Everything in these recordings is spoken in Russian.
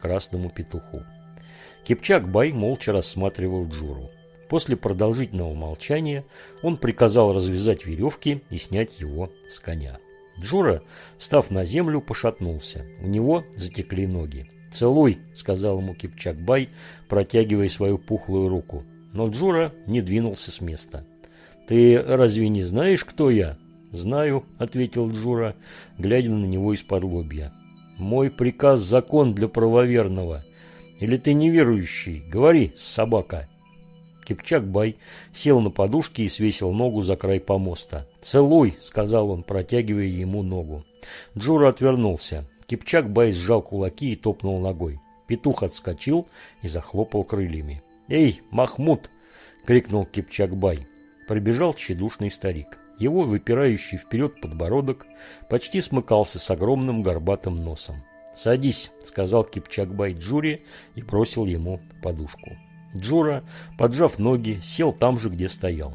красному петуху. Кипчак-бай молча рассматривал Джуру. После продолжительного молчания он приказал развязать веревки и снять его с коня. Джура, став на землю, пошатнулся. У него затекли ноги. «Целуй», — сказал ему Кипчак-бай, протягивая свою пухлую руку. Но Джура не двинулся с места. «Ты разве не знаешь, кто я?» «Знаю», — ответил Джура, глядя на него исподлобья. «Мой приказ – закон для правоверного. Или ты неверующий? Говори, собака». Кипчак-бай сел на подушке и свесил ногу за край помоста. «Целуй», — сказал он, протягивая ему ногу. Джура отвернулся. Кипчак-бай сжал кулаки и топнул ногой. Петух отскочил и захлопал крыльями. «Эй, Махмуд!» — крикнул Кипчак-бай. Прибежал тщедушный старик. Его выпирающий вперед подбородок почти смыкался с огромным горбатым носом. «Садись», — сказал Кипчак-бай Джуре и бросил ему подушку. Джура, поджав ноги, сел там же, где стоял.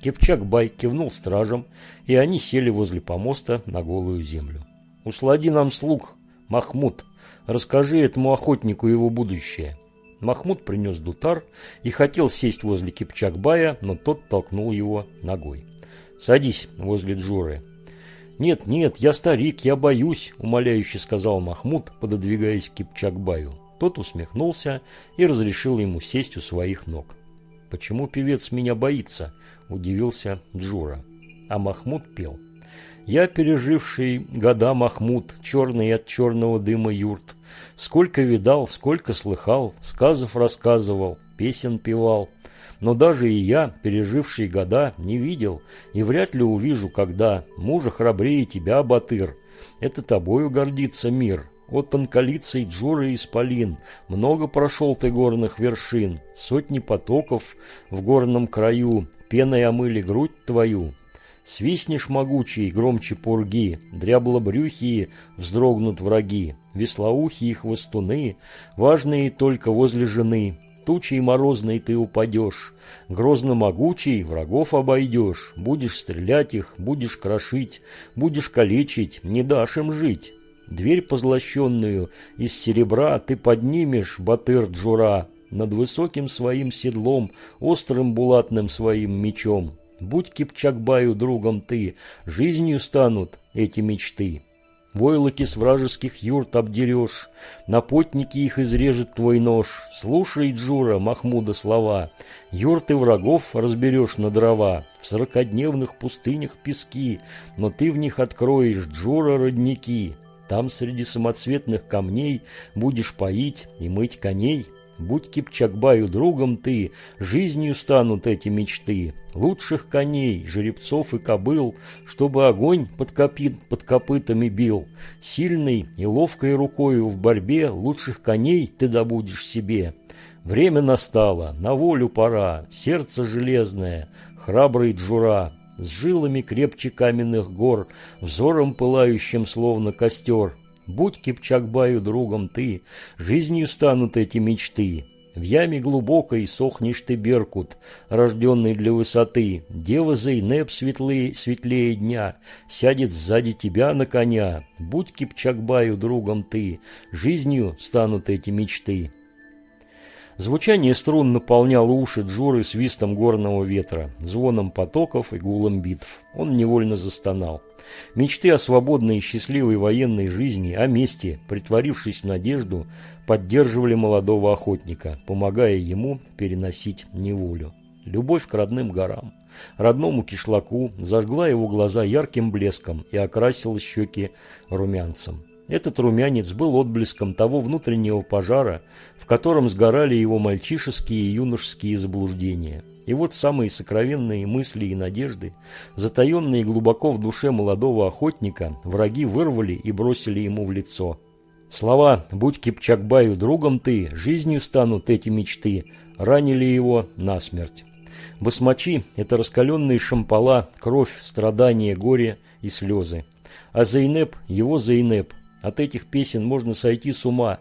Кипчак-бай кивнул стражам, и они сели возле помоста на голую землю. «Услади нам слуг, Махмуд, расскажи этому охотнику его будущее». Махмуд принес дутар и хотел сесть возле Кипчак-бая, но тот толкнул его ногой. «Садись возле Джуры». «Нет, нет, я старик, я боюсь», – умоляюще сказал Махмуд, пододвигаясь к Кипчак-баю. Тот усмехнулся и разрешил ему сесть у своих ног. «Почему певец меня боится?» – удивился Джура. А Махмуд пел. «Я, переживший года Махмуд, черный от черного дыма юрт, сколько видал, сколько слыхал, сказов рассказывал, песен певал, но даже и я, переживший года, не видел и вряд ли увижу, когда мужа храбрее тебя, Батыр. Это тобою гордится мир, от тонколицей Джуры Исполин, много прошел ты горных вершин, сотни потоков в горном краю, пеной омыли грудь твою. Свистнешь могучий, громче пурги, дряблобрюхие вздрогнут враги, веслоухие и хвостуны, важные только возле жены. Тучей морозной ты упадешь, грозно могучий врагов обойдешь, будешь стрелять их, будешь крошить, будешь калечить, не дашь им жить. Дверь позлощенную из серебра ты поднимешь, батыр Джура, над высоким своим седлом, острым булатным своим мечом. Будь Кипчакбаю другом ты, жизнью станут эти мечты. Войлоки с вражеских юрт обдерешь, на потники их изрежет твой нож. Слушай, Джура, Махмуда слова, юрты врагов разберешь на дрова, в сорокодневных пустынях пески, но ты в них откроешь, Джура, родники. Там среди самоцветных камней будешь поить и мыть коней. Будь Кипчакбаю другом ты, жизнью станут эти мечты. Лучших коней, жеребцов и кобыл, чтобы огонь под, копит, под копытами бил. Сильной и ловкой рукою в борьбе лучших коней ты добудешь себе. Время настало, на волю пора, сердце железное, храбрый Джура с жилами крепче каменных гор, взором пылающим словно костер. Будь Кипчакбаю другом ты, жизнью станут эти мечты. В яме глубокой сохнешь ты, Беркут, рожденный для высоты. Дева Зейнеп светлее, светлее дня, сядет сзади тебя на коня. Будь Кипчакбаю другом ты, жизнью станут эти мечты. Звучание струн наполняло уши Джуры свистом горного ветра, звоном потоков и гулом битв. Он невольно застонал. Мечты о свободной и счастливой военной жизни, о мести, притворившись в надежду, поддерживали молодого охотника, помогая ему переносить неволю. Любовь к родным горам, родному кишлаку зажгла его глаза ярким блеском и окрасила щеки румянцем. Этот румянец был отблеском того внутреннего пожара, в котором сгорали его мальчишеские и юношеские заблуждения. И вот самые сокровенные мысли и надежды, затаенные глубоко в душе молодого охотника, враги вырвали и бросили ему в лицо. Слова «Будь Кипчакбаю другом ты, жизнью станут эти мечты» ранили его насмерть. Басмачи – это раскаленные шампала, кровь, страдания, горе и слезы. А Зейнеп – его Зейнеп – от этих песен можно сойти с ума.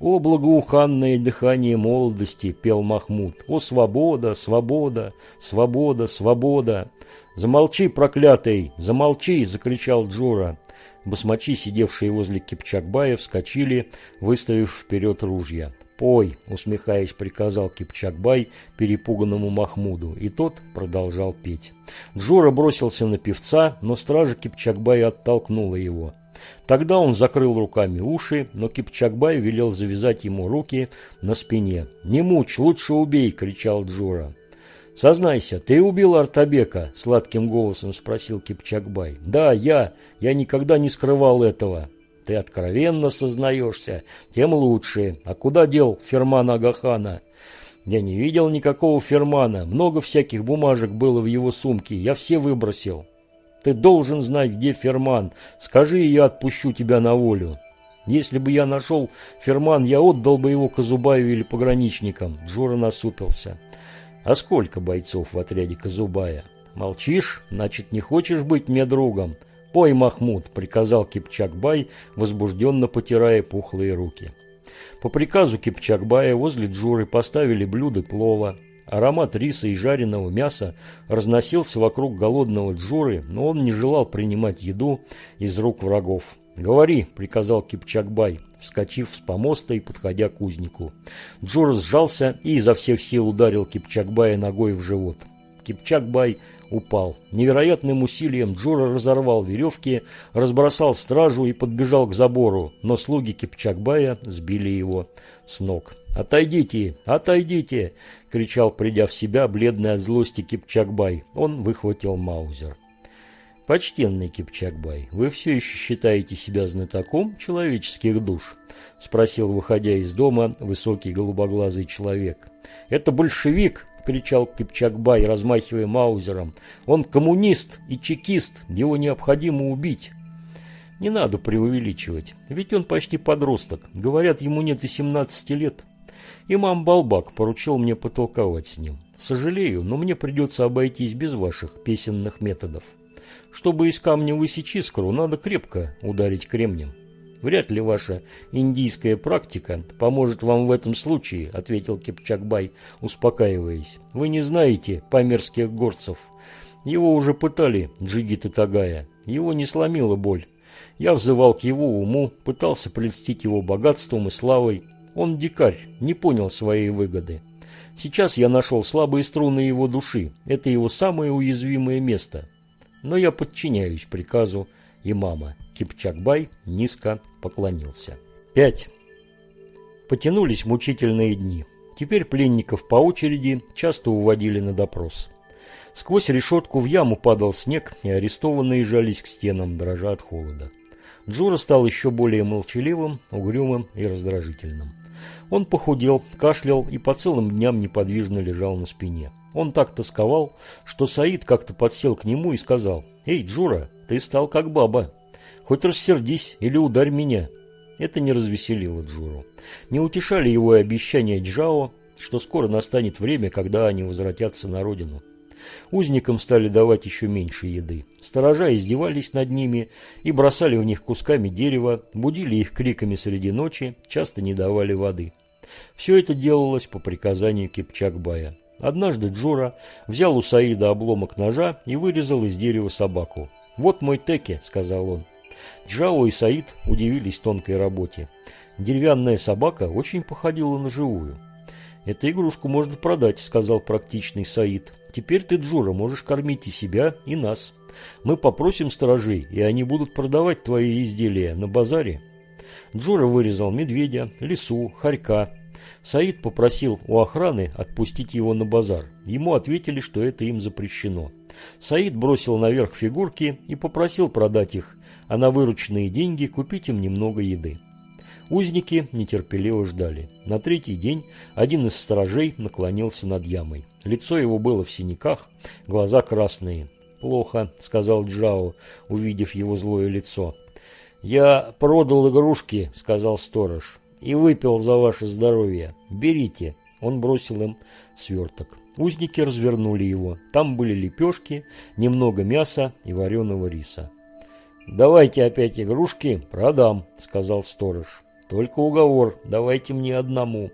«О, благоуханное дыхание молодости!» – пел Махмуд. «О, свобода, свобода, свобода, свобода!» «Замолчи, проклятый, замолчи!» – закричал Джура. Басмачи, сидевшие возле Кипчакбая, вскочили, выставив вперед ружья. «Пой!» – усмехаясь, приказал Кипчакбай перепуганному Махмуду, и тот продолжал петь. Джора бросился на певца, но стража Кипчакбая оттолкнула его. Тогда он закрыл руками уши, но Кипчакбай велел завязать ему руки на спине. «Не мучь, лучше убей!» – кричал Джора. «Сознайся, ты убил Артабека?» – сладким голосом спросил Кипчакбай. «Да, я. Я никогда не скрывал этого. Ты откровенно сознаешься, тем лучше. А куда дел Ферман Агахана? Я не видел никакого Фермана. Много всяких бумажек было в его сумке. Я все выбросил. Ты должен знать, где Ферман. Скажи, и я отпущу тебя на волю. Если бы я нашел Ферман, я отдал бы его Казубаю или пограничникам. Джора насупился. А сколько бойцов в отряде Казубая? Молчишь? Значит, не хочешь быть мне другом? «Пой, Махмуд!» – приказал Кипчакбай, возбужденно потирая пухлые руки. По приказу Кипчакбая возле Джуры поставили блюда плова. Аромат риса и жареного мяса разносился вокруг голодного Джуры, но он не желал принимать еду из рук врагов. «Говори», – приказал Кипчакбай, вскочив с помоста и подходя к узнику. Джура сжался и изо всех сил ударил Кипчакбая ногой в живот. Кипчакбай упал. Невероятным усилием Джура разорвал веревки, разбросал стражу и подбежал к забору, но слуги Кипчакбая сбили его с ног. «Отойдите! Отойдите!» – кричал, придя в себя, бледный от злости Кипчакбай. Он выхватил маузер. «Почтенный Кипчакбай, вы все еще считаете себя знатоком человеческих душ?» – спросил, выходя из дома, высокий голубоглазый человек. «Это большевик!» – кричал Кипчакбай, размахивая маузером. «Он коммунист и чекист, его необходимо убить». Не надо преувеличивать, ведь он почти подросток. Говорят, ему нет и 17 лет. Имам Балбак поручил мне потолковать с ним. Сожалею, но мне придется обойтись без ваших песенных методов. Чтобы из камня высечь искру, надо крепко ударить кремнем. Вряд ли ваша индийская практика поможет вам в этом случае, ответил Кипчакбай, успокаиваясь. Вы не знаете памерских горцев. Его уже пытали Джигита Тагая. Его не сломила боль. Я взывал к его уму, пытался прельстить его богатством и славой. Он дикарь, не понял своей выгоды. Сейчас я нашел слабые струны его души. Это его самое уязвимое место. Но я подчиняюсь приказу имама. Кипчакбай низко поклонился. 5. Потянулись мучительные дни. Теперь пленников по очереди часто уводили на допрос. Сквозь решетку в яму падал снег, и арестованные жались к стенам, дрожа от холода. Джура стал еще более молчаливым, угрюмым и раздражительным. Он похудел, кашлял и по целым дням неподвижно лежал на спине. Он так тосковал, что Саид как-то подсел к нему и сказал, «Эй, Джура, ты стал как баба». Хоть рассердись или ударь меня. Это не развеселило Джуру. Не утешали его и обещания Джао, что скоро настанет время, когда они возвратятся на родину. Узникам стали давать еще меньше еды. Сторожа издевались над ними и бросали в них кусками дерева, будили их криками среди ночи, часто не давали воды. Все это делалось по приказанию Кипчакбая. Однажды Джура взял у Саида обломок ножа и вырезал из дерева собаку. «Вот мой теке», — сказал он. Джао и Саид удивились тонкой работе. Деревянная собака очень походила на живую. «Эту игрушку можно продать», — сказал практичный Саид. «Теперь ты, Джура, можешь кормить и себя, и нас. Мы попросим сторожей, и они будут продавать твои изделия на базаре». Джура вырезал медведя, лису, хорька. Саид попросил у охраны отпустить его на базар. Ему ответили, что это им запрещено. Саид бросил наверх фигурки и попросил продать их, а на вырученные деньги купить им немного еды. Узники нетерпеливо ждали. На третий день один из сторожей наклонился над ямой. Лицо его было в синяках, глаза красные. «Плохо», — сказал Джао, увидев его злое лицо. «Я продал игрушки», — сказал сторож, — «и выпил за ваше здоровье. Берите». Он бросил им сверток. Узники развернули его. Там были лепешки, немного мяса и вареного риса. «Давайте опять игрушки, продам», — сказал сторож. «Только уговор, давайте мне одному».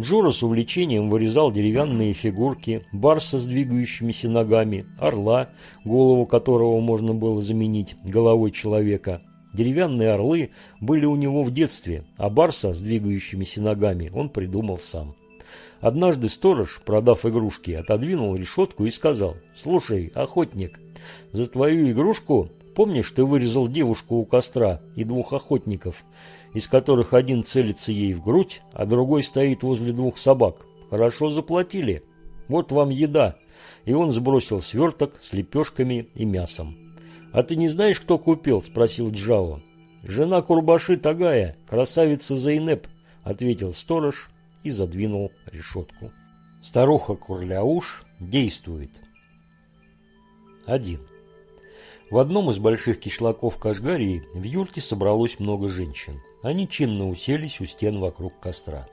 Джура с увлечением вырезал деревянные фигурки, барса с двигающимися ногами, орла, голову которого можно было заменить головой человека. Деревянные орлы были у него в детстве, а барса с двигающимися ногами он придумал сам. Однажды сторож, продав игрушки, отодвинул решетку и сказал, «Слушай, охотник, за твою игрушку, помнишь, ты вырезал девушку у костра и двух охотников, из которых один целится ей в грудь, а другой стоит возле двух собак? Хорошо заплатили. Вот вам еда». И он сбросил сверток с лепешками и мясом. «А ты не знаешь, кто купил?» – спросил Джао. «Жена Курбаши Тагая, красавица Зайнеп», – ответил сторож и задвинул решетку. Старуха Курляуш действует. 1. В одном из больших кишлаков Кашгарии в юрте собралось много женщин. Они чинно уселись у стен вокруг костра.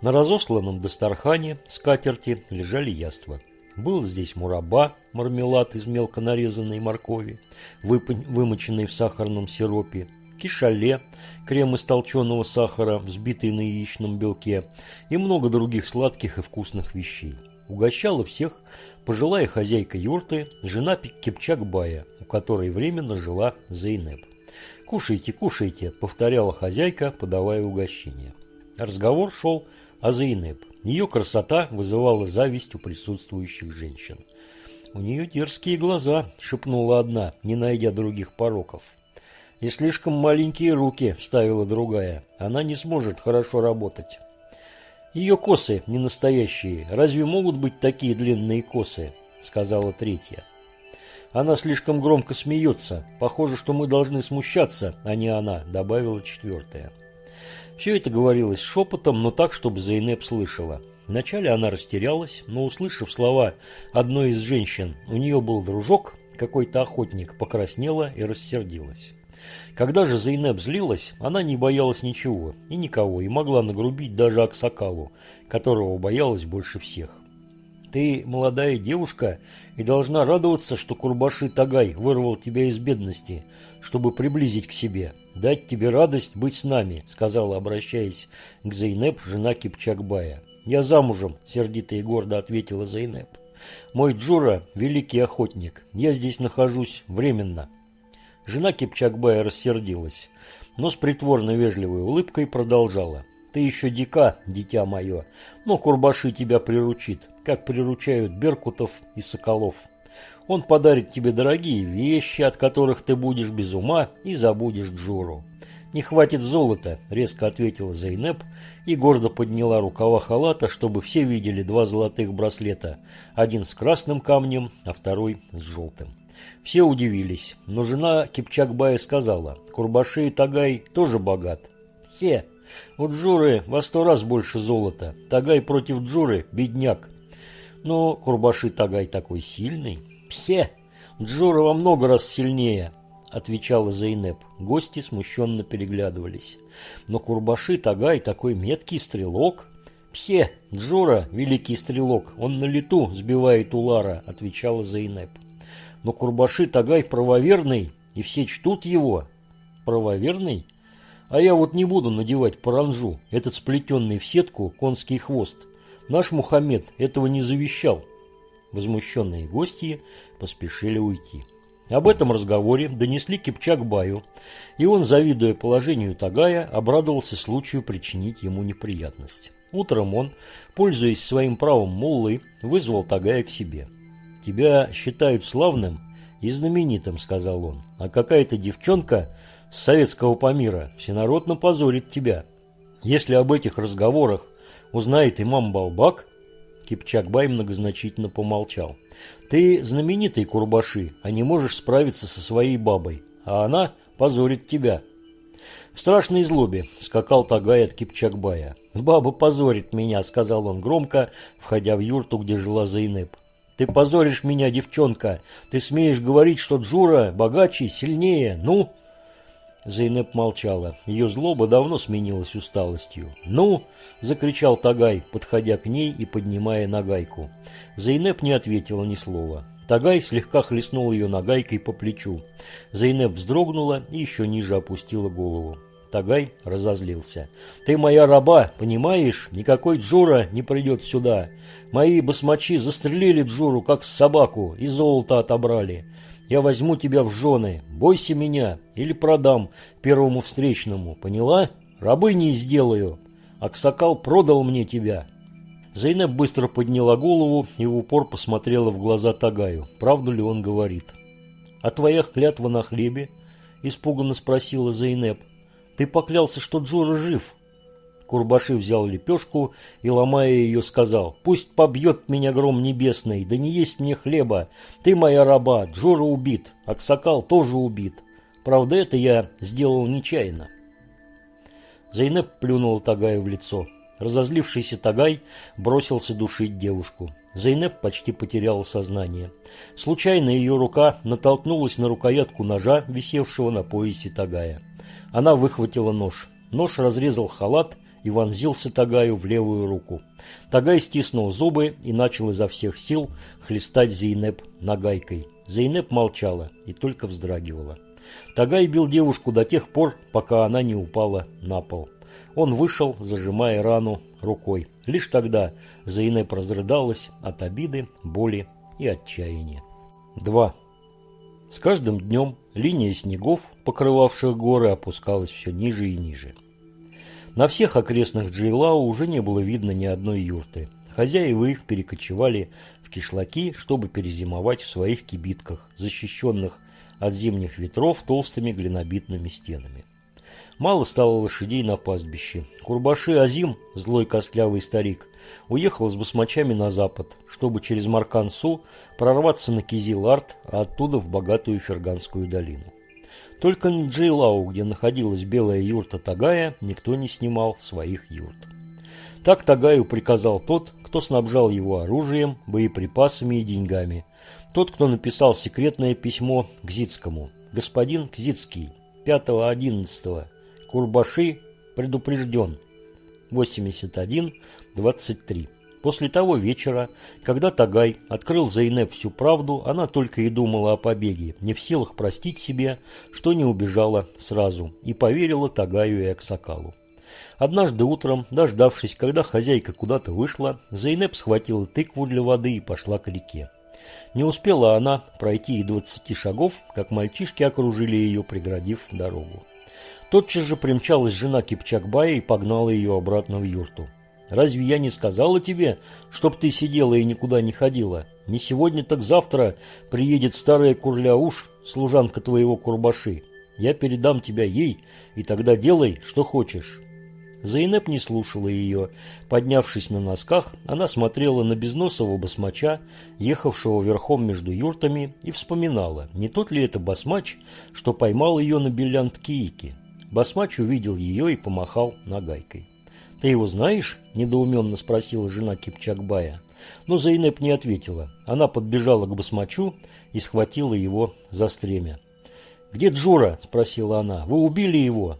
На разосланном Дастархане скатерти лежали яства. Был здесь мураба, мармелад из мелко нарезанной моркови, вымоченный в сахарном сиропе, кишале, крем из толченого сахара, взбитый на яичном белке и много других сладких и вкусных вещей. Угощала всех пожилая хозяйка юрты, жена Кипчакбая, у которой временно жила Зейнеп. «Кушайте, кушайте», – повторяла хозяйка, подавая угощение. Разговор шел о Зейнеп. Ее красота вызывала зависть у присутствующих женщин. «У нее дерзкие глаза», – шепнула одна, не найдя других пороков. «И слишком маленькие руки», – вставила другая. «Она не сможет хорошо работать». «Ее косы не настоящие. Разве могут быть такие длинные косы?» – сказала третья. «Она слишком громко смеется. Похоже, что мы должны смущаться, а не она», – добавила четвертая. Все это говорилось шепотом, но так, чтобы Зейнеп слышала. Вначале она растерялась, но, услышав слова одной из женщин, у нее был дружок, какой-то охотник, покраснела и рассердилась. Когда же Зейнеп злилась, она не боялась ничего и никого, и могла нагрубить даже Аксакалу, которого боялась больше всех. Ты молодая девушка и должна радоваться, что Курбаши Тагай вырвал тебя из бедности, чтобы приблизить к себе, дать тебе радость быть с нами», сказала, обращаясь к Зейнеп, жена Кипчакбая. «Я замужем», сердито и гордо ответила Зейнеп. «Мой Джура – великий охотник. Я здесь нахожусь временно». Жена Кипчакбая рассердилась, но с притворно вежливой улыбкой продолжала. Ты еще дика, дитя мое, но Курбаши тебя приручит, как приручают беркутов и соколов. Он подарит тебе дорогие вещи, от которых ты будешь без ума и забудешь Джуру. «Не хватит золота», – резко ответила Зейнеп и гордо подняла рукава халата, чтобы все видели два золотых браслета, один с красным камнем, а второй с желтым. Все удивились, но жена Кипчакбая сказала, «Курбаши и Тагай тоже богат». «Все», у Джуры во сто раз больше золота. Тагай против Джуры – бедняк. Но Курбаши Тагай такой сильный. Псе! Джура во много раз сильнее, отвечала Зайнеп. Гости смущенно переглядывались. Но Курбаши Тагай такой меткий стрелок. Псе! Джура – великий стрелок. Он на лету сбивает Улара, отвечала Зайнеп. Но Курбаши Тагай правоверный, и все чтут его. Правоверный? А я вот не буду надевать паранжу, этот сплетенный в сетку конский хвост. Наш Мухаммед этого не завещал. Возмущенные гости поспешили уйти. Об этом разговоре донесли Кипчак Баю, и он, завидуя положению Тагая, обрадовался случаю причинить ему неприятность. Утром он, пользуясь своим правом муллы, вызвал Тагая к себе. «Тебя считают славным и знаменитым», — сказал он, — «а какая-то девчонка с советского помира всенародно позорит тебя. Если об этих разговорах узнает имам Балбак, Кипчакбай многозначительно помолчал. Ты знаменитый Курбаши, а не можешь справиться со своей бабой, а она позорит тебя. В страшной злобе скакал Тагай от Кипчакбая. «Баба позорит меня», — сказал он громко, входя в юрту, где жила Зайнеп. «Ты позоришь меня, девчонка! Ты смеешь говорить, что Джура богаче, сильнее! Ну!» Зейнеп молчала. Ее злоба давно сменилась усталостью. «Ну!» – закричал Тагай, подходя к ней и поднимая нагайку. Зейнеп не ответила ни слова. Тагай слегка хлестнул ее нагайкой по плечу. Зейнеп вздрогнула и еще ниже опустила голову. Тагай разозлился. «Ты моя раба, понимаешь? Никакой Джура не придет сюда. Мои басмачи застрелили Джуру, как собаку, и золото отобрали. Я возьму тебя в жены. Бойся меня или продам первому встречному. Поняла? Рабы не сделаю. Аксакал продал мне тебя». Зайнеп быстро подняла голову и в упор посмотрела в глаза Тагаю. Правду ли он говорит? «А твоя клятва на хлебе?» – испуганно спросила Зайнеп. «Ты поклялся, что Джура жив». Курбаши взял лепешку и, ломая ее, сказал, «Пусть побьет меня гром небесный, да не есть мне хлеба. Ты моя раба, Джура убит, Аксакал тоже убит. Правда, это я сделал нечаянно». Зайнеп плюнул Тагаю в лицо. Разозлившийся Тагай бросился душить девушку. Зайнеп почти потеряла сознание. Случайно ее рука натолкнулась на рукоятку ножа, висевшего на поясе Тагая. Она выхватила нож. Нож разрезал халат и вонзился Тагаю в левую руку. Тагай стиснул зубы и начал изо всех сил хлестать Зейнеп нагайкой. Зейнеп молчала и только вздрагивала. Тагай бил девушку до тех пор, пока она не упала на пол. Он вышел, зажимая рану рукой. Лишь тогда Зейнеп разрыдалась от обиды, боли и отчаяния. 2. С каждым днем линия снегов, покрывавших горы, опускалась все ниже и ниже. На всех окрестных Джейлау уже не было видно ни одной юрты. Хозяева их перекочевали в кишлаки, чтобы перезимовать в своих кибитках, защищенных от зимних ветров толстыми глинобитными стенами. Мало стало лошадей на пастбище. Курбаши Азим, злой костлявый старик, уехал с басмачами на запад, чтобы через Маркансу прорваться на Кизил-Арт, а оттуда в богатую Ферганскую долину. Только на Джейлау, где находилась белая юрта Тагая, никто не снимал своих юрт. Так Тагаю приказал тот, кто снабжал его оружием, боеприпасами и деньгами. Тот, кто написал секретное письмо Гзицкому. Господин Кзицкий, 5.11. Курбаши предупрежден. 81-23. После того вечера, когда Тагай открыл Зайнеп всю правду, она только и думала о побеге, не в силах простить себе, что не убежала сразу, и поверила Тагаю и Аксакалу. Однажды утром, дождавшись, когда хозяйка куда-то вышла, Зайнеп схватила тыкву для воды и пошла к реке. Не успела она пройти и двадцати шагов, как мальчишки окружили ее, преградив дорогу. Тотчас же примчалась жена Кипчакбая и погнала ее обратно в юрту. «Разве я не сказала тебе, чтоб ты сидела и никуда не ходила? Не сегодня, так завтра приедет старая курляуш, служанка твоего Курбаши. Я передам тебя ей, и тогда делай, что хочешь». Зайнеп не слушала ее. Поднявшись на носках, она смотрела на безносого басмача, ехавшего верхом между юртами, и вспоминала, не тот ли это басмач, что поймал ее на Белянт-Киике. Басмач увидел ее и помахал нагайкой. «Ты его знаешь?» – недоуменно спросила жена Кипчакбая. Но Зайнеп не ответила. Она подбежала к басмачу и схватила его за стремя. «Где Джура?» – спросила она. «Вы убили его?»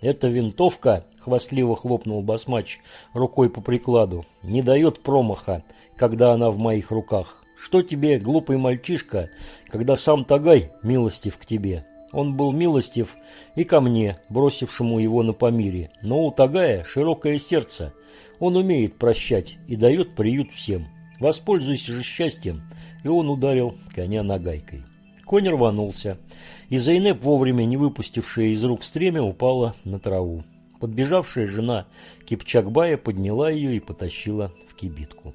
«Эта винтовка», – хвастливо хлопнул басмач рукой по прикладу, – «не дает промаха, когда она в моих руках. Что тебе, глупый мальчишка, когда сам Тагай милостив к тебе?» Он был милостив и ко мне, бросившему его на помире, но у Тагая широкое сердце. Он умеет прощать и дает приют всем. Воспользуйся же счастьем, и он ударил коня нагайкой. Конь рванулся, и Зайнеп, вовремя не выпустившая из рук стремя, упала на траву. Подбежавшая жена Кипчакбая подняла ее и потащила в кибитку.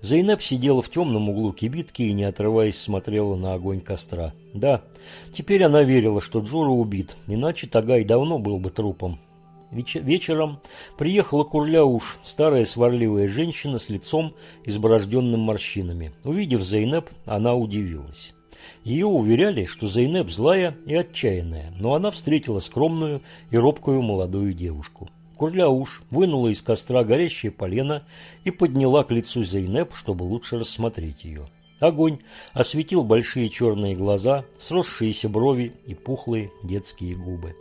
Зайнеп сидела в темном углу кибитки и, не отрываясь, смотрела на огонь костра. Да, теперь она верила, что Джура убит, иначе Тагай давно был бы трупом. Вечером приехала Курляуш, старая сварливая женщина с лицом, изборожденным морщинами. Увидев Зайнеп, она удивилась. Ее уверяли, что Зайнеп злая и отчаянная, но она встретила скромную и робкую молодую девушку. Курляуш вынула из костра горящее полено и подняла к лицу Зейнеп, чтобы лучше рассмотреть ее. Огонь осветил большие черные глаза, сросшиеся брови и пухлые детские губы.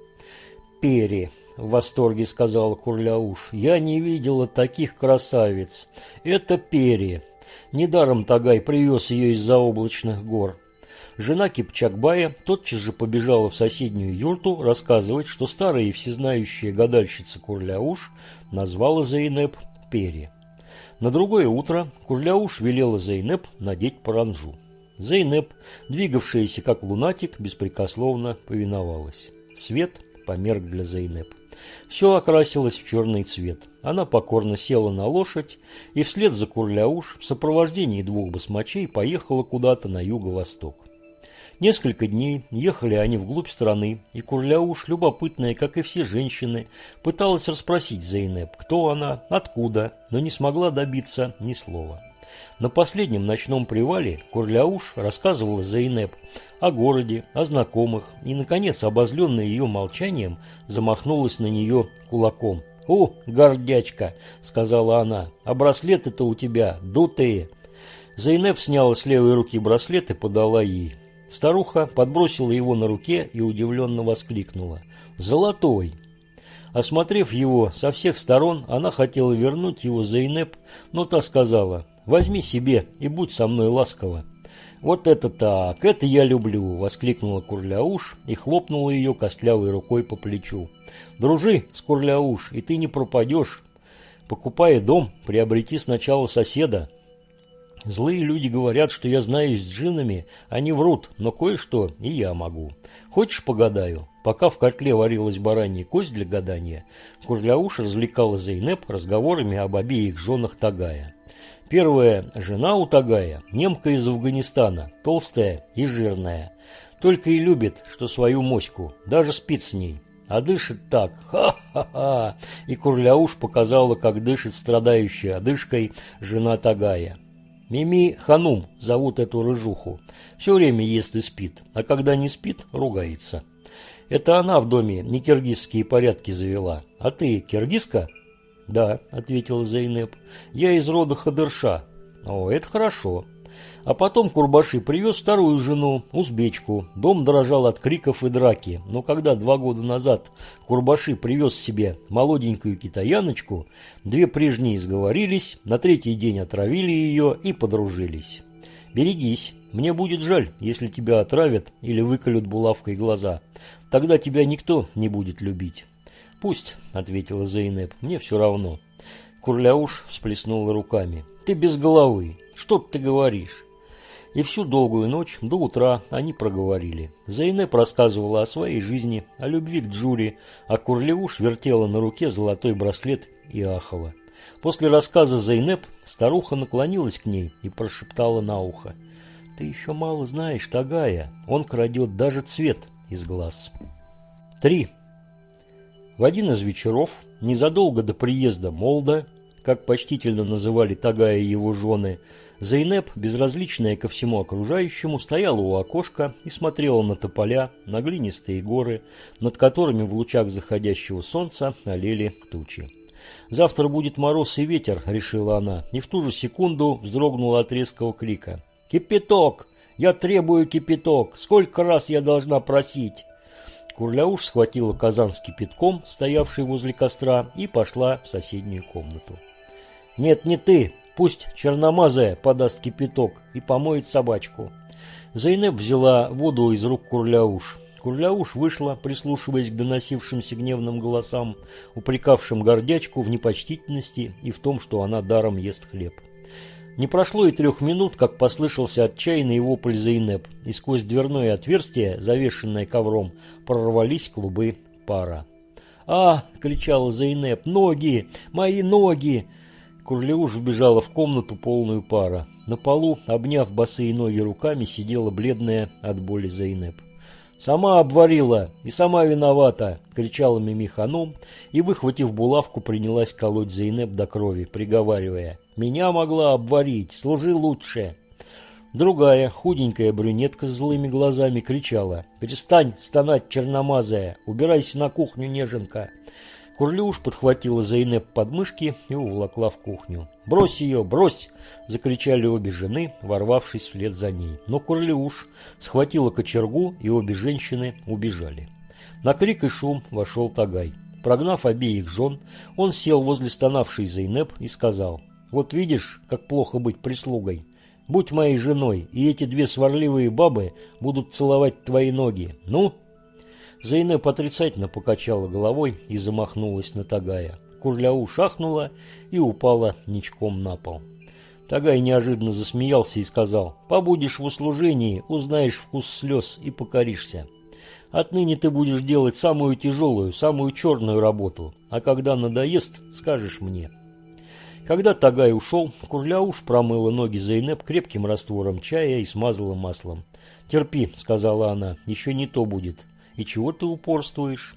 «Пери!» – в восторге сказала Курляуш. «Я не видела таких красавиц. Это Пери. Недаром Тагай привез ее из заоблачных гор. Жена Кипчакбая тотчас же побежала в соседнюю юрту рассказывать, что старая и всезнающая гадальщица Курляуш назвала Зейнеп Пери. На другое утро Курляуш велела Зейнеп надеть паранжу. Зейнеп, двигавшаяся как лунатик, беспрекословно повиновалась. Свет померк для Зейнеп. Все окрасилось в черный цвет. Она покорно села на лошадь и вслед за Курляуш в сопровождении двух басмачей поехала куда-то на юго-восток. Несколько дней ехали они вглубь страны, и Курляуш, любопытная, как и все женщины, пыталась расспросить Зейнеп, кто она, откуда, но не смогла добиться ни слова. На последнем ночном привале Курляуш рассказывала Зейнеп о городе, о знакомых и, наконец, обозленная ее молчанием, замахнулась на нее кулаком. «О, гордячка!» — сказала она. «А браслеты-то у тебя дутые!» Зейнеп сняла с левой руки браслет и подала ей. Старуха подбросила его на руке и удивленно воскликнула. «Золотой!» Осмотрев его со всех сторон, она хотела вернуть его Зейнеп, но та сказала «Возьми себе и будь со мной ласково». «Вот это так! Это я люблю!» – воскликнула Курляуш и хлопнула ее костлявой рукой по плечу. «Дружи с Курляуш, и ты не пропадешь. Покупая дом, приобрети сначала соседа, Злые люди говорят, что я знаюсь с джинами, они врут, но кое-что и я могу. Хочешь погадаю? Пока в котле варилась баранья кость для гадания, Курляуш развлекала Зейнеп разговорами об обеих женах Тагая. Первая жена у Тагая, немка из Афганистана, толстая и жирная. Только и любит, что свою моську, даже спит с ней. А дышит так, ха-ха-ха. И Курляуш показала, как дышит страдающая одышкой жена Тагая. Мими Ханум зовут эту рыжуху. Все время ест и спит, а когда не спит, ругается. Это она в доме не киргизские порядки завела. А ты киргизка? Да, ответил Зейнеп. Я из рода Хадырша. О, это хорошо. А потом Курбаши привез вторую жену, узбечку. Дом дрожал от криков и драки. Но когда два года назад Курбаши привез себе молоденькую китаяночку, две прежние сговорились, на третий день отравили ее и подружились. Берегись, мне будет жаль, если тебя отравят или выколют булавкой глаза. Тогда тебя никто не будет любить. Пусть, ответила Зейнеп, мне все равно. Курляуш всплеснула руками. Ты без головы. Что ты говоришь? И всю долгую ночь до утра они проговорили. Зейнеп рассказывала о своей жизни, о любви к Джури, а Курлеуш вертела на руке золотой браслет и ахала. После рассказа Зейнеп старуха наклонилась к ней и прошептала на ухо. «Ты еще мало знаешь, Тагая, он крадет даже цвет из глаз». Три. В один из вечеров, незадолго до приезда Молда, как почтительно называли Тагая и его жены, Зейнеп, безразличная ко всему окружающему, стояла у окошка и смотрела на тополя, на глинистые горы, над которыми в лучах заходящего солнца олели тучи. «Завтра будет мороз и ветер», — решила она, и в ту же секунду вздрогнула от резкого крика. «Кипяток! Я требую кипяток! Сколько раз я должна просить?» Курляуш схватила казан с кипятком, стоявший возле костра, и пошла в соседнюю комнату. «Нет, не ты!» Пусть черномазая подаст кипяток и помоет собачку. Зайнеп взяла воду из рук Курляуш. Курляуш вышла, прислушиваясь к доносившимся гневным голосам, упрекавшим гордячку в непочтительности и в том, что она даром ест хлеб. Не прошло и трех минут, как послышался отчаянный вопль Зейнеп, и сквозь дверное отверстие, завешенное ковром, прорвались клубы пара. «А!» — кричала Зейнеп. «Ноги! Мои ноги!» Курлеуш вбежала в комнату полную пара. На полу, обняв босые ноги руками, сидела бледная от боли Зайнеп. «Сама обварила и сама виновата!» – кричала Мимиханом и, выхватив булавку, принялась колоть Зайнеп до крови, приговаривая «Меня могла обварить, служи лучше!» Другая, худенькая брюнетка с злыми глазами кричала «Перестань стонать, черномазая! Убирайся на кухню, неженка!» Курлюш подхватила Зайнеп под мышки и уволокла в кухню. «Брось ее, брось!» – закричали обе жены, ворвавшись вслед за ней. Но Курлюш схватила кочергу, и обе женщины убежали. На крик и шум вошел Тагай. Прогнав обеих жен, он сел возле стонавшей Зайнеп и сказал, «Вот видишь, как плохо быть прислугой. Будь моей женой, и эти две сварливые бабы будут целовать твои ноги. Ну?» Зейнеп отрицательно покачала головой и замахнулась на Тагая. Курляу шахнула и упала ничком на пол. Тагай неожиданно засмеялся и сказал, «Побудешь в услужении, узнаешь вкус слез и покоришься. Отныне ты будешь делать самую тяжелую, самую черную работу, а когда надоест, скажешь мне». Когда Тагай ушел, Курляуш промыла ноги Зайнеп крепким раствором чая и смазала маслом. «Терпи», — сказала она, — «еще не то будет». «И чего ты упорствуешь?»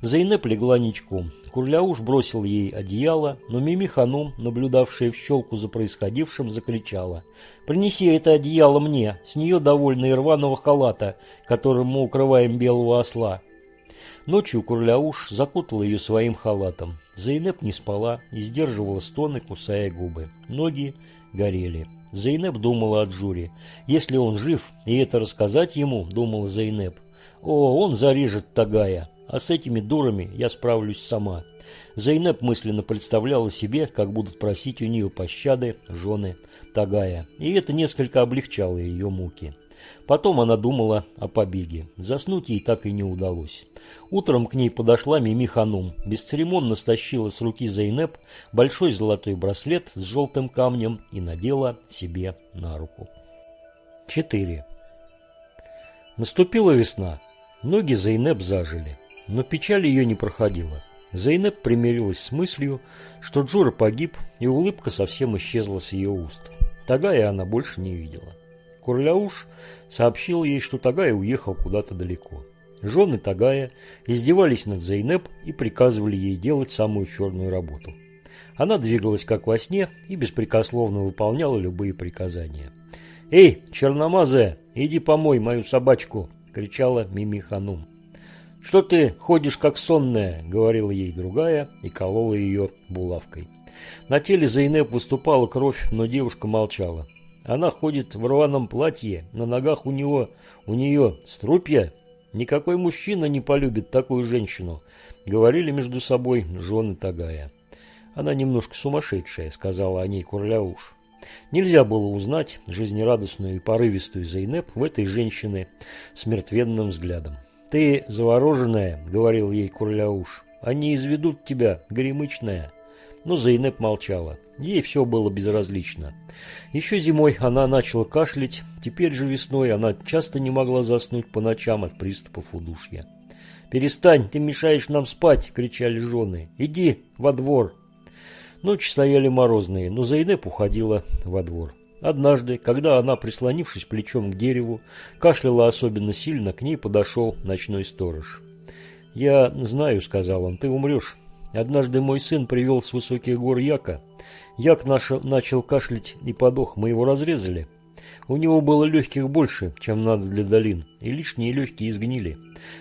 Зайнеп легла ничком. Курляуш бросил ей одеяло, но Мими Ханум, наблюдавшая в щелку за происходившим, закричала. «Принеси это одеяло мне, с нее довольно и рваного халата, которым мы укрываем белого осла». Ночью Курляуш закутала ее своим халатом. Зайнеп не спала и сдерживала стоны, кусая губы. Ноги горели. Зайнеп думала о Джуре. Если он жив, и это рассказать ему, думала Зайнеп. О, он зарежет Тагая а с этими дурами я справлюсь сама. Зайнеп мысленно представляла себе, как будут просить у нее пощады жены Тагая, и это несколько облегчало ее муки. Потом она думала о побеге. Заснуть ей так и не удалось. Утром к ней подошла Мими Ханум, бесцеремонно стащила с руки Зайнеп большой золотой браслет с желтым камнем и надела себе на руку. 4. Наступила весна. Ноги Зайнеп зажили. Но печаль ее не проходила. Зайнеп примирилась с мыслью, что Джура погиб, и улыбка совсем исчезла с ее уст. Тагая она больше не видела. Курляуш сообщил ей, что Тагая уехал куда-то далеко. Жены Тагая издевались над Зайнеп и приказывали ей делать самую черную работу. Она двигалась как во сне и беспрекословно выполняла любые приказания. «Эй, черномазая, иди помой мою собачку!» – кричала Мими Ханум. «Что ты ходишь как сонная?» – говорила ей другая и колола ее булавкой. На теле Зайнеп выступала кровь, но девушка молчала. Она ходит в рваном платье, на ногах у него, у нее струпья. Никакой мужчина не полюбит такую женщину, говорили между собой жены Тагая. Она немножко сумасшедшая, сказала о ней Курляуш. Нельзя было узнать жизнерадостную и порывистую Зайнеп в этой женщине с мертвенным взглядом. «Ты завороженная», — говорил ей Курляуш. «Они изведут тебя, горемычная». Но Зайнеп молчала. Ей все было безразлично. Еще зимой она начала кашлять, теперь же весной она часто не могла заснуть по ночам от приступов удушья. «Перестань, ты мешаешь нам спать!» – кричали жены. «Иди во двор!» Ночи стояли морозные, но Зайнеп уходила во двор. Однажды, когда она, прислонившись плечом к дереву, кашляла особенно сильно, к ней подошел ночной сторож. «Я знаю», — сказал он, — «ты умрешь. Однажды мой сын привел с высоких гор Яка. Як наш начал кашлять и подох, мы его разрезали. У него было легких больше, чем надо для долин, и лишние легкие изгнили.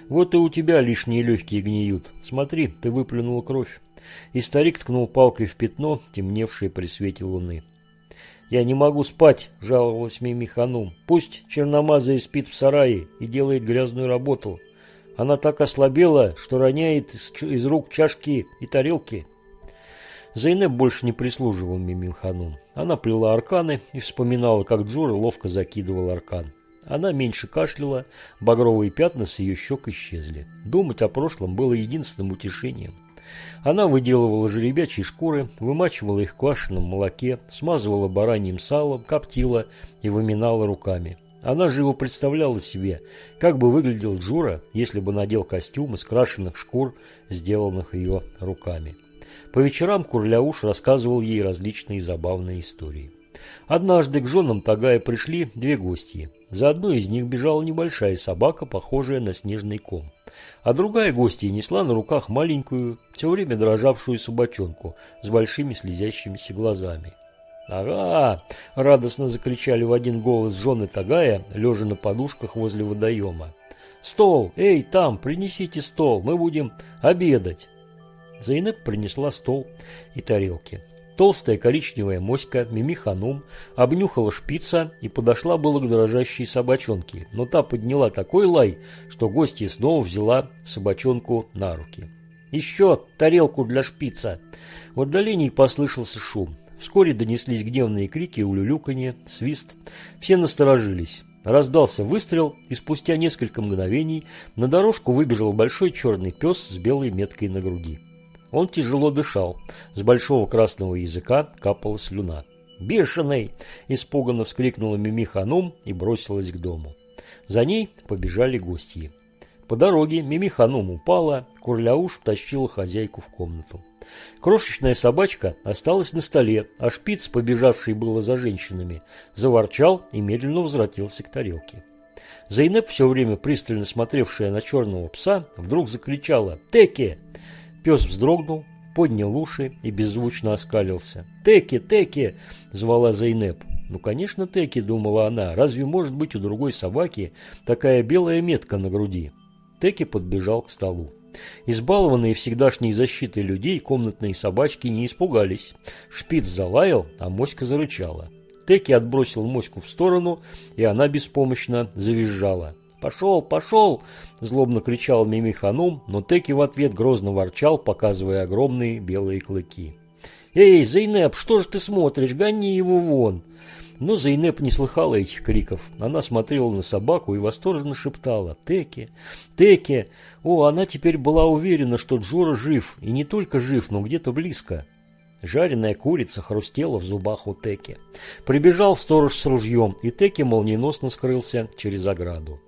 Вот и у тебя лишние легкие гниют. Смотри, ты выплюнул кровь». И старик ткнул палкой в пятно, темневшее при свете луны. «Я не могу спать», – жаловалась Мими Ханум. «Пусть черномазая спит в сарае и делает грязную работу. Она так ослабела, что роняет из рук чашки и тарелки». Зайнеп больше не прислуживал Мими Ханум. Она плела арканы и вспоминала, как Джура ловко закидывал аркан. Она меньше кашляла, багровые пятна с ее щек исчезли. Думать о прошлом было единственным утешением. Она выделывала жеребячьи шкуры, вымачивала их в квашеном молоке, смазывала бараньим салом, коптила и выминала руками. Она живо представляла себе, как бы выглядел Джура, если бы надел костюм из крашеных шкур, сделанных ее руками. По вечерам Курляуш рассказывал ей различные забавные истории. Однажды к женам Тагая пришли две гости. За одной из них бежала небольшая собака, похожая на снежный ком. А другая гостья несла на руках маленькую, все время дрожавшую собачонку с большими слезящимися глазами. «Ага!» – радостно закричали в один голос жены Тагая, лежа на подушках возле водоема. «Стол! Эй, там, принесите стол, мы будем обедать!» Зайнеп принесла стол и тарелки. Толстая коричневая моська Мими Ханум обнюхала шпица и подошла было к дрожащей собачонке, но та подняла такой лай, что гостья снова взяла собачонку на руки. «Еще тарелку для шпица!» В отдалении послышался шум. Вскоре донеслись гневные крики, улюлюканье, свист. Все насторожились. Раздался выстрел, и спустя несколько мгновений на дорожку выбежал большой черный пес с белой меткой на груди. Он тяжело дышал, с большого красного языка капала слюна. «Бешеный!» – испуганно вскрикнула Мими Ханум и бросилась к дому. За ней побежали гости. По дороге Мими Ханум упала, Курляуш тащила хозяйку в комнату. Крошечная собачка осталась на столе, а шпиц, побежавший было за женщинами, заворчал и медленно возвратился к тарелке. Зайнеп, все время пристально смотревшая на черного пса, вдруг закричала «Теки!». Пес вздрогнул, поднял уши и беззвучно оскалился. «Теки! Теки!» – звала Зайнеп. «Ну, конечно, Теки», – думала она. «Разве может быть у другой собаки такая белая метка на груди?» Теки подбежал к столу. Избалованные всегдашней защитой людей комнатные собачки не испугались. Шпиц залаял, а моська зарычала. Теки отбросил моську в сторону, и она беспомощно завизжала. «Пошел, пошел!» – злобно кричал Мими Ханум, но Теки в ответ грозно ворчал, показывая огромные белые клыки. «Эй, Зейнеп, что же ты смотришь? Гони его вон!» Но Зейнеп не слыхала этих криков. Она смотрела на собаку и восторженно шептала «Теки! Теки!». О, она теперь была уверена, что Джора жив, и не только жив, но где-то близко. Жареная курица хрустела в зубах у Теки. Прибежал сторож с ружьем, и Теки молниеносно скрылся через ограду.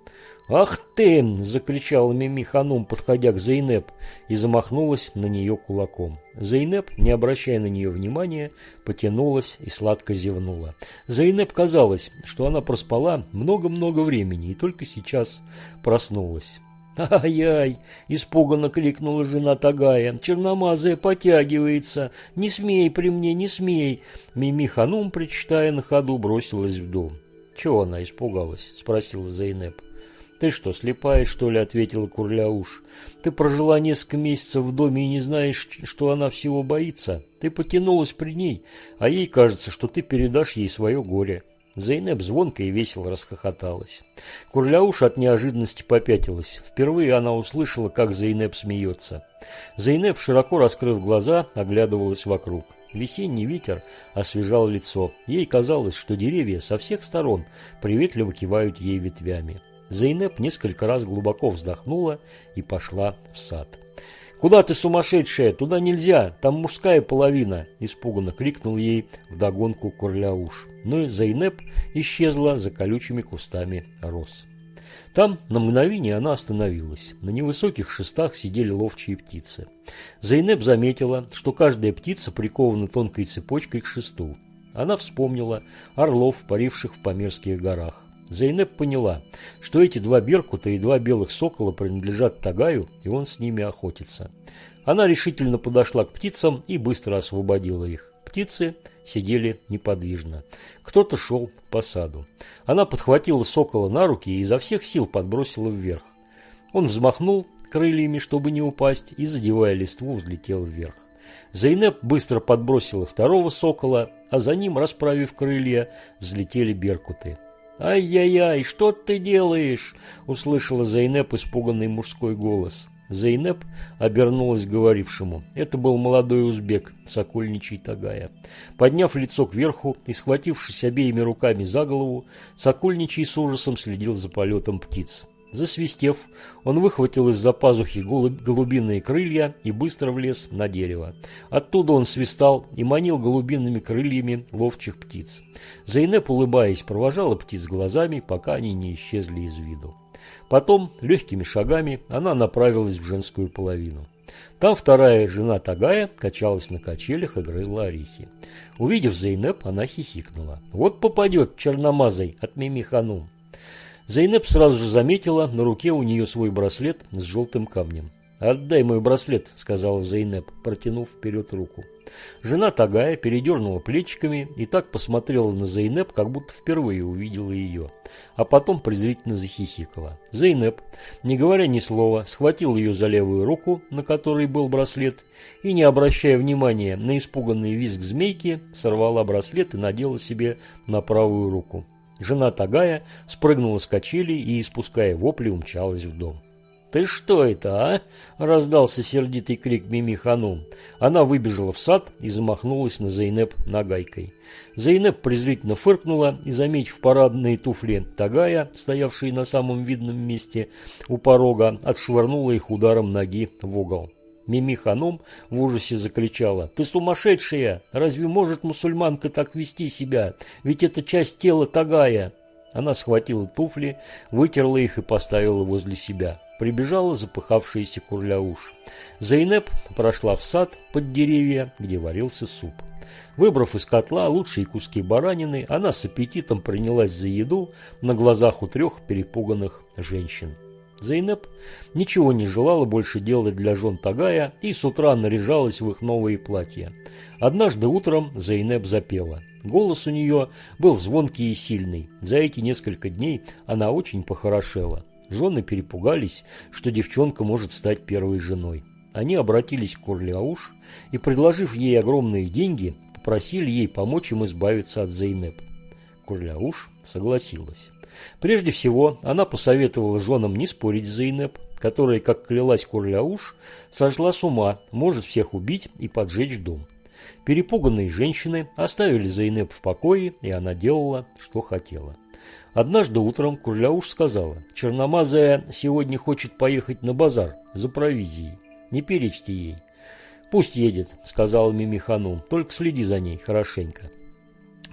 «Ах ты!» – закричала Мими Ханум, подходя к Зейнеп, и замахнулась на нее кулаком. Зейнеп, не обращая на нее внимания, потянулась и сладко зевнула. Зейнеп казалось, что она проспала много-много времени и только сейчас проснулась. «Ай-яй!» – испуганно крикнула жена Тагая. «Черномазая потягивается! Не смей при мне, не смей!» Мими Ханум, причитая на ходу, бросилась в дом. «Чего она испугалась?» – спросила Зейнеп. «Ты что, слепая, что ли?» – ответила Курляуш. «Ты прожила несколько месяцев в доме и не знаешь, что она всего боится. Ты потянулась при ней, а ей кажется, что ты передашь ей свое горе». Зейнеп звонко и весело расхохоталась. Курляуш от неожиданности попятилась. Впервые она услышала, как Зейнеп смеется. Зейнеп, широко раскрыв глаза, оглядывалась вокруг. Весенний ветер освежал лицо. Ей казалось, что деревья со всех сторон приветливо кивают ей ветвями. Зейнеп несколько раз глубоко вздохнула и пошла в сад. «Куда ты сумасшедшая? Туда нельзя, там мужская половина!» – испуганно крикнул ей вдогонку Курляуш. Но Зейнеп исчезла за колючими кустами роз. Там на мгновение она остановилась. На невысоких шестах сидели ловчие птицы. Зейнеп заметила, что каждая птица прикована тонкой цепочкой к шесту. Она вспомнила орлов, паривших в Памирских горах. Зайнеп поняла, что эти два беркута и два белых сокола принадлежат Тагаю, и он с ними охотится. Она решительно подошла к птицам и быстро освободила их. Птицы сидели неподвижно. Кто-то шел по саду. Она подхватила сокола на руки и изо всех сил подбросила вверх. Он взмахнул крыльями, чтобы не упасть, и, задевая листву, взлетел вверх. Зайнеп быстро подбросила второго сокола, а за ним, расправив крылья, взлетели беркуты. «Ай-яй-яй, что ты делаешь?» – услышала Зайнеп испуганный мужской голос. Зайнеп обернулась говорившему. Это был молодой узбек, сокольничий Тагая. Подняв лицо кверху и схватившись обеими руками за голову, сокольничий с ужасом следил за полетом птиц. Засвистев, он выхватил из-за пазухи голубиные крылья и быстро влез на дерево. Оттуда он свистал и манил голубиными крыльями ловчих птиц. Зайнеп, улыбаясь, провожала птиц глазами, пока они не исчезли из виду. Потом, легкими шагами, она направилась в женскую половину. Там вторая жена Тагая качалась на качелях и грызла орехи. Увидев Зейнеп, она хихикнула. «Вот попадет черномазой от Мимиханум». Зайнеп сразу же заметила на руке у нее свой браслет с желтым камнем. «Отдай мой браслет», — сказала Зайнеп, протянув вперед руку. Жена Тагая передернула плечиками и так посмотрела на Зайнеп, как будто впервые увидела ее. А потом презрительно захихикала. Зайнеп, не говоря ни слова, схватил ее за левую руку, на которой был браслет, и, не обращая внимания на испуганный визг змейки, сорвала браслет и надела себе на правую руку. Жена Тагая спрыгнула с качели и, испуская вопли, умчалась в дом. «Ты что это, а?» – раздался сердитый крик Мими Ханум. Она выбежала в сад и замахнулась на Зейнеп нагайкой. Зейнеп презрительно фыркнула и, заметив парадные туфли Тагая, стоявшие на самом видном месте у порога, отшвырнула их ударом ноги в угол. Мими Ханум в ужасе закричала. «Ты сумасшедшая! Разве может мусульманка так вести себя? Ведь это часть тела Тагая!» Она схватила туфли, вытерла их и поставила возле себя. Прибежала запыхавшаяся курляуш. Зайнеп прошла в сад под деревья, где варился суп. Выбрав из котла лучшие куски баранины, она с аппетитом принялась за еду на глазах у трех перепуганных женщин. Зайнеп ничего не желала больше делать для жен Тагая и с утра наряжалась в их новые платья. Однажды утром Зайнеп запела. Голос у нее был звонкий и сильный. За эти несколько дней она очень похорошела. Жены перепугались, что девчонка может стать первой женой. Они обратились к Курлиауш и, предложив ей огромные деньги, попросили ей помочь им избавиться от Зайнеп. Курляуш согласилась. Прежде всего, она посоветовала женам не спорить с Зайнеп, которая, как клялась Курляуш, сошла с ума, может всех убить и поджечь дом. Перепуганные женщины оставили Зайнеп в покое, и она делала, что хотела. Однажды утром Курляуш сказала, «Черномазая сегодня хочет поехать на базар за провизией. Не перечьте ей». «Пусть едет», — сказала Мимихану, — «только следи за ней хорошенько».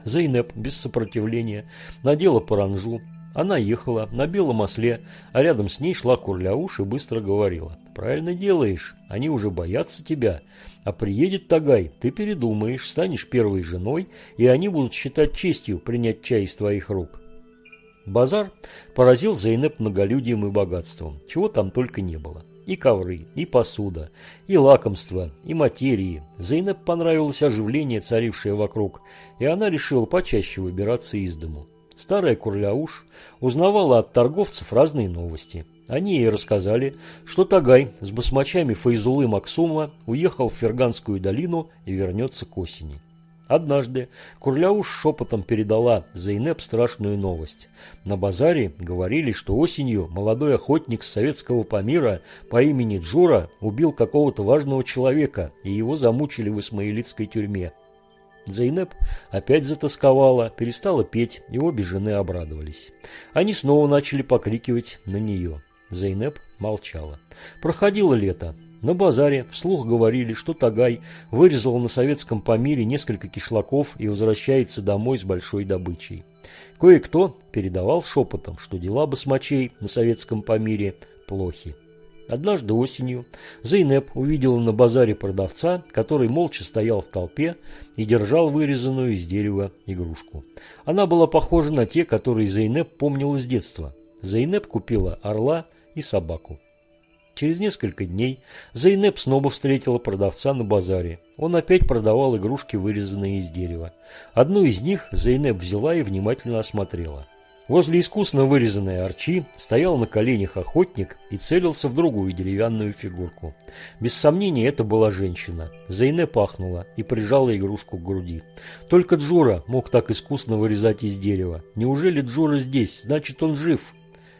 Зайнеп без сопротивления надела паранжу. Она ехала на белом осле, а рядом с ней шла Курляуш и быстро говорила. «Правильно делаешь, они уже боятся тебя. А приедет Тагай, ты передумаешь, станешь первой женой, и они будут считать честью принять чай из твоих рук». Базар поразил Зайнеп многолюдием и богатством, чего там только не было. И ковры, и посуда, и лакомства, и материи. Зайнеп понравилось оживление, царившее вокруг, и она решила почаще выбираться из дому. Старая Курляуш узнавала от торговцев разные новости. Они ей рассказали, что Тагай с басмачами Файзулы Максума уехал в Ферганскую долину и вернется к осени. Однажды Курляуш шепотом передала Зайнеп страшную новость. На базаре говорили, что осенью молодой охотник с советского Памира по имени Джура убил какого-то важного человека, и его замучили в исмаилитской тюрьме. Зайнеп опять затасковала, перестала петь, и обе жены обрадовались. Они снова начали покрикивать на нее. Зайнеп молчала. Проходило лето. На базаре вслух говорили, что Тагай вырезал на советском Памире несколько кишлаков и возвращается домой с большой добычей. Кое-кто передавал шепотом, что дела басмачей на советском Памире плохи. Однажды осенью Зейнеп увидела на базаре продавца, который молча стоял в толпе и держал вырезанную из дерева игрушку. Она была похожа на те, которые Зейнеп помнила с детства. Зейнеп купила орла и собаку. Через несколько дней Зейнеп снова встретила продавца на базаре. Он опять продавал игрушки, вырезанные из дерева. Одну из них Зейнеп взяла и внимательно осмотрела. Возле искусно вырезанной арчи стоял на коленях охотник и целился в другую деревянную фигурку. Без сомнения, это была женщина. Зейне пахнула и прижала игрушку к груди. Только Джура мог так искусно вырезать из дерева. Неужели Джура здесь? Значит, он жив.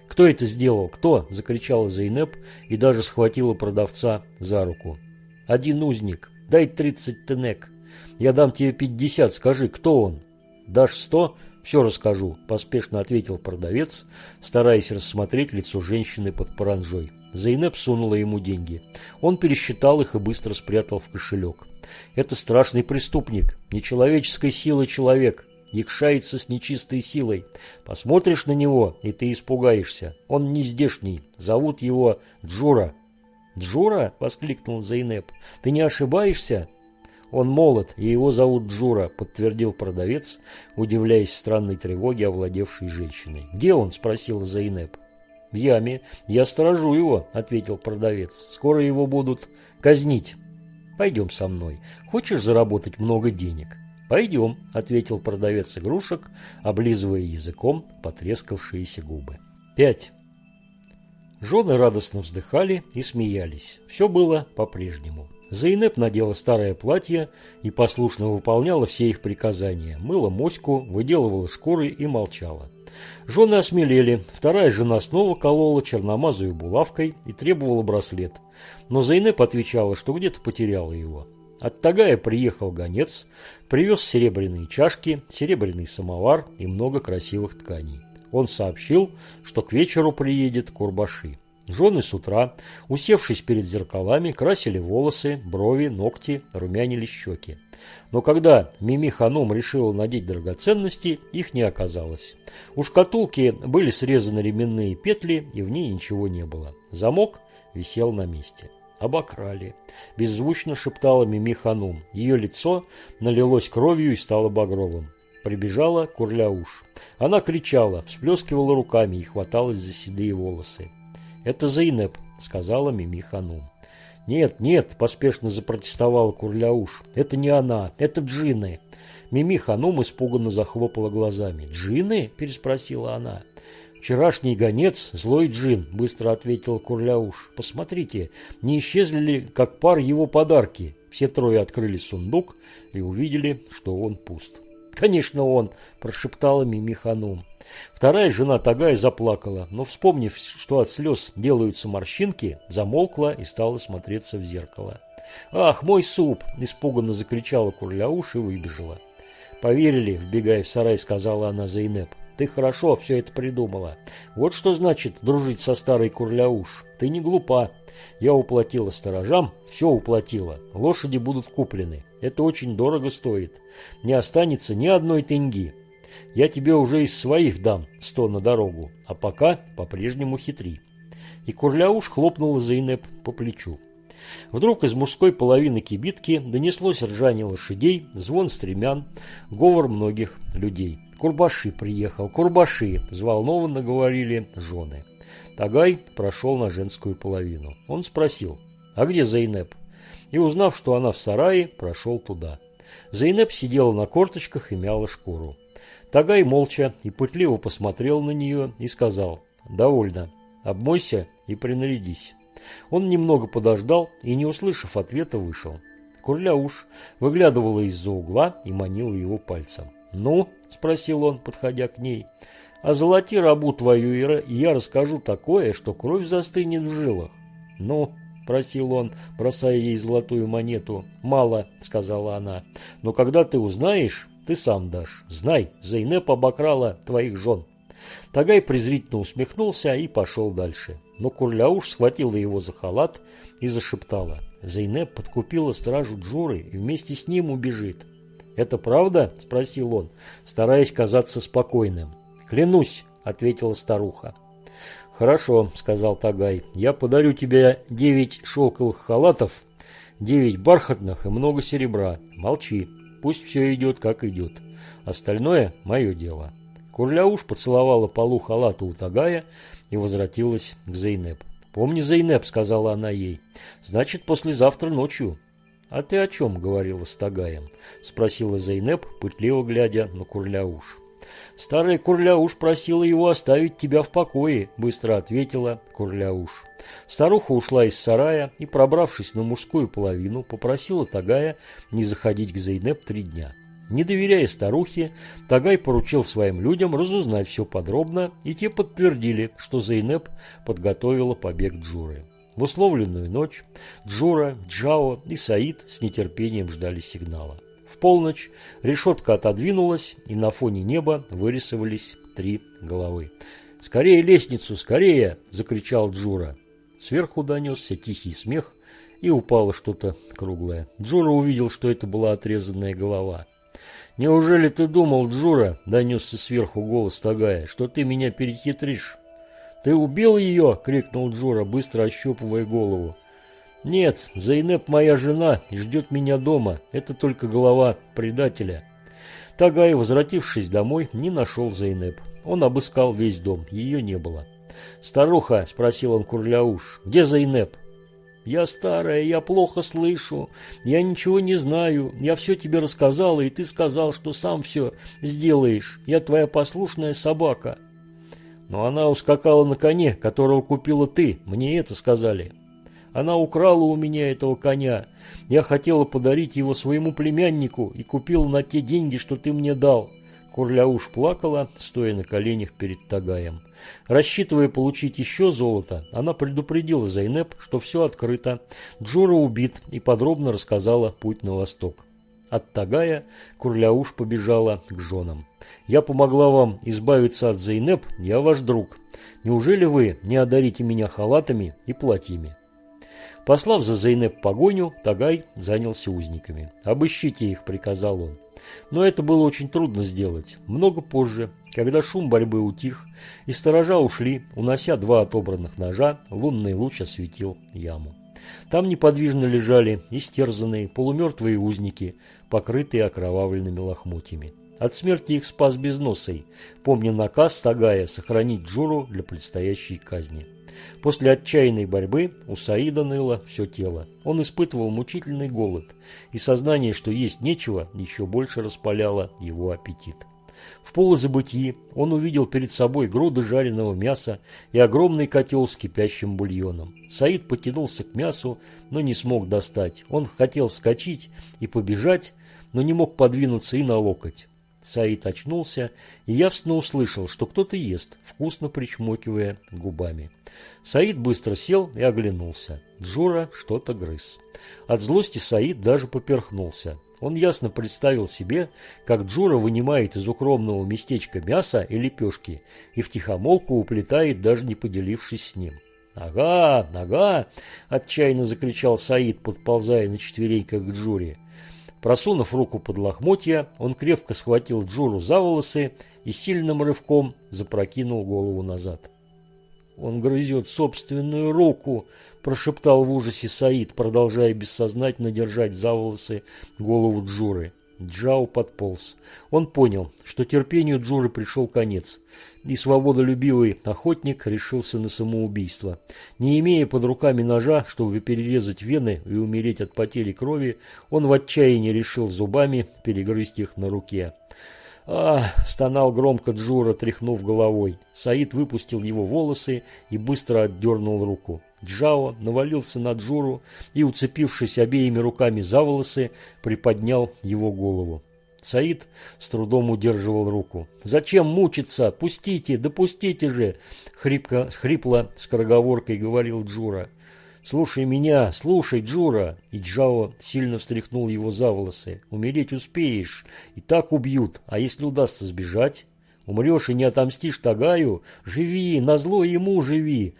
«Кто это сделал? Кто?» – закричала Зейнеп и даже схватила продавца за руку. «Один узник. Дай тридцать тенек. Я дам тебе пятьдесят. Скажи, кто он?» «Дашь сто?» «Все расскажу», – поспешно ответил продавец, стараясь рассмотреть лицо женщины под паранжой. Зейнеп сунула ему деньги. Он пересчитал их и быстро спрятал в кошелек. «Это страшный преступник, нечеловеческой силы человек якшается с нечистой силой. Посмотришь на него, и ты испугаешься. Он не здешний. Зовут его Джура. «Джура?» – воскликнул Зайнеп. «Ты не ошибаешься?» «Он молод, и его зовут Джура», – подтвердил продавец, удивляясь странной тревоге, овладевшей женщиной. «Где он?» – спросил Зайнеп. «В яме. Я сторожу его», – ответил продавец. «Скоро его будут казнить. Пойдем со мной. Хочешь заработать много денег?» «Пойдем», – ответил продавец игрушек, облизывая языком потрескавшиеся губы. 5. Жены радостно вздыхали и смеялись. Все было по-прежнему. Зайнеп надела старое платье и послушно выполняла все их приказания. Мыла моську, выделывала шкуры и молчала. Жены осмелели. Вторая жена снова колола черномазую булавкой и требовала браслет. Но Зайнеп отвечала, что где-то потеряла его. От Тагая приехал гонец, привез серебряные чашки, серебряный самовар и много красивых тканей. Он сообщил, что к вечеру приедет Курбаши. Жены с утра, усевшись перед зеркалами, красили волосы, брови, ногти, румянили щеки. Но когда Мими Ханум решила надеть драгоценности, их не оказалось. У шкатулки были срезаны ременные петли, и в ней ничего не было. Замок висел на месте. «Обокрали», – беззвучно шептала Мими Ханум. Ее лицо налилось кровью и стало багровым. Прибежала Курляуш. Она кричала, всплескивала руками и хваталась за седые волосы. «Это Зайнеп», – сказала Мими Ханум. «Нет, нет», – поспешно запротестовала Курляуш. «Это не она, это джинны». Мими Ханум испуганно захлопала глазами. «Джинны?» – переспросила она. «Вчерашний гонец – злой джин», – быстро ответил Курляуш. «Посмотрите, не исчезли ли, как пар, его подарки?» Все трое открыли сундук и увидели, что он пуст. «Конечно он!» – прошептала Мими. Вторая жена Тагая заплакала, но, вспомнив, что от слез делаются морщинки, замолкла и стала смотреться в зеркало. «Ах, мой суп!» – испуганно закричала Курляуш и выбежала. «Поверили», – вбегая в сарай, сказала она Зайнеп. «Ты хорошо все это придумала. Вот что значит дружить со старой Курляуш. Ты не глупа. Я уплатила сторожам, все уплатила. Лошади будут куплены. Это очень дорого стоит. Не останется ни одной тенги. Я тебе уже из своих дам сто на дорогу, а пока по-прежнему хитри. И Курляуш хлопнула Зайнеп по плечу. Вдруг из мужской половины кибитки донеслось ржание лошадей, звон стремян, говор многих людей. «Курбаши приехал, Курбаши!» – взволнованно говорили жены. Тагай прошел на женскую половину. Он спросил, а где Зайнеп? И узнав, что она в сарае, прошел туда. Зайнеп сидела на корточках и мяла шкуру. Тагай молча и пытливо посмотрел на нее и сказал «Довольно, обмойся и принарядись». Он немного подождал и, не услышав ответа, вышел. Курляуш выглядывала из-за угла и манила его пальцем. «Ну?» – спросил он, подходя к ней – Озолоти рабу твою, и я расскажу такое, что кровь застынет в жилах. Ну, просил он, бросая ей золотую монету. Мало, сказала она, но когда ты узнаешь, ты сам дашь. Знай, Зайнеп обокрала твоих жен. Тагай презрительно усмехнулся и пошел дальше. Но Курляуш схватила его за халат и зашептала. Зайнеп подкупила стражу Джуры и вместе с ним убежит. «Это правда?» – спросил он, стараясь казаться спокойным. «Клянусь», — ответила старуха. «Хорошо», — сказал Тагай, — «я подарю тебе девять шелковых халатов, девять бархатных и много серебра. Молчи, пусть все идет, как идет. Остальное — мое дело». Курляуш поцеловала полу халата у Тагая и возвратилась к Зейнеп. «Помни, Зейнеп», — сказала она ей, — «значит, послезавтра ночью». «А ты о чем?» — говорила с Тагаем? — спросила Зейнеп, пытливо глядя на Курляуш. «Старая Курляуш просила его оставить тебя в покое», – быстро ответила Курляуш. Старуха ушла из сарая и, пробравшись на мужскую половину, попросила Тагая не заходить к Зейнеп три дня. Не доверяя старухе, Тагай поручил своим людям разузнать все подробно, и те подтвердили, что Зейнеп подготовила побег Джуры. В условленную ночь Джура, Джао и Саид с нетерпением ждали сигнала. В полночь решетка отодвинулась, и на фоне неба вырисовались три головы. «Скорее лестницу, скорее!» – закричал Джура. Сверху донесся тихий смех, и упало что-то круглое. Джура увидел, что это была отрезанная голова. «Неужели ты думал, Джура?» – донесся сверху голос Тагая, – «что ты меня перехитришь?» «Ты убил ее?» – крикнул Джура, быстро ощупывая голову. «Нет, Зайнеп моя жена и ждет меня дома. Это только голова предателя». Тагай, возвратившись домой, не нашел Зайнеп. Он обыскал весь дом, ее не было. «Старуха», — спросил он Курляуш, — «где Зайнеп?» «Я старая, я плохо слышу, я ничего не знаю, я все тебе рассказала, и ты сказал, что сам все сделаешь, я твоя послушная собака». «Но она ускакала на коне, которого купила ты, мне это сказали». Она украла у меня этого коня. Я хотела подарить его своему племяннику и купила на те деньги, что ты мне дал. Курляуш плакала, стоя на коленях перед Тагаем. Рассчитывая получить еще золото, она предупредила Зайнеп, что все открыто, Джура убит и подробно рассказала путь на восток. От Тагая Курляуш побежала к женам. «Я помогла вам избавиться от Зайнеп, я ваш друг. Неужели вы не одарите меня халатами и платьями?» Послав за Зайнеп погоню, Тагай занялся узниками. «Обыщите их», — приказал он. Но это было очень трудно сделать. Много позже, когда шум борьбы утих, и сторожа ушли, унося два отобранных ножа, лунный луч осветил яму. Там неподвижно лежали истерзанные, полумертвые узники, покрытые окровавленными лохмотьями. От смерти их спас Безносый, помня наказ Тагая сохранить Джуру для предстоящей казни. После отчаянной борьбы у Саида ныло все тело. Он испытывал мучительный голод, и сознание, что есть нечего, еще больше распаляло его аппетит. В полузабытии он увидел перед собой груды жареного мяса и огромный котел с кипящим бульоном. Саид потянулся к мясу, но не смог достать. Он хотел вскочить и побежать, но не мог подвинуться и на локоть. Саид очнулся и явственно услышал, что кто-то ест, вкусно причмокивая губами. Саид быстро сел и оглянулся. Джура что-то грыз. От злости Саид даже поперхнулся. Он ясно представил себе, как Джура вынимает из укромного местечка мясо и лепешки и втихомолку уплетает, даже не поделившись с ним. «Ага, ага!» – отчаянно закричал Саид, подползая на четвереньках к Джуре. Просунув руку под лохмотья, он крепко схватил Джуру за волосы и сильным рывком запрокинул голову назад. «Он грызет собственную руку!» – прошептал в ужасе Саид, продолжая бессознательно держать за волосы голову Джуры. Джао подполз. Он понял, что терпению Джуры пришел конец, и свободолюбивый охотник решился на самоубийство. Не имея под руками ножа, чтобы перерезать вены и умереть от потери крови, он в отчаянии решил зубами перегрызть их на руке. «А!» – стонал громко Джура, тряхнув головой. Саид выпустил его волосы и быстро отдернул руку. Джао навалился на Джуру и, уцепившись обеими руками за волосы, приподнял его голову. Саид с трудом удерживал руку. «Зачем мучиться? Пустите, допустите же!» Хрипко, хрипло скороговоркой говорил Джура. «Слушай меня, слушай, Джура!» И Джао сильно встряхнул его за волосы. «Умереть успеешь, и так убьют, а если удастся сбежать? Умрешь и не отомстишь Тагаю? Живи, назло ему живи!»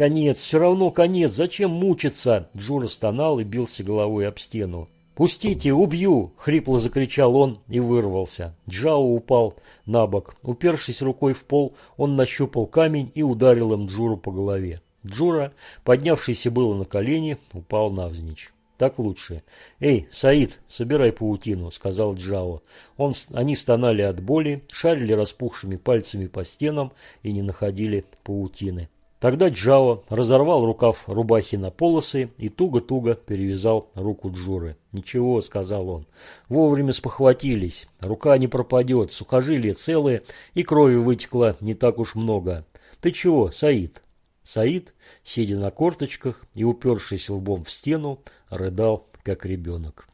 «Конец, все равно конец, зачем мучиться?» Джура стонал и бился головой об стену. «Пустите, убью!» – хрипло закричал он и вырвался. Джао упал на бок. Упершись рукой в пол, он нащупал камень и ударил им Джуру по голове. Джура, поднявшийся было на колени, упал навзничь. Так лучше. «Эй, Саид, собирай паутину», — сказал Джао. Он, они стонали от боли, шарили распухшими пальцами по стенам и не находили паутины. Тогда Джао разорвал рукав рубахи на полосы и туго-туго перевязал руку Джуры. «Ничего», — сказал он, — «вовремя спохватились. Рука не пропадет, сухожилия целые, и крови вытекло не так уж много. Ты чего, Саид?» Саид, сидя на корточках и упершись лбом в стену, рыдал, как ребенок.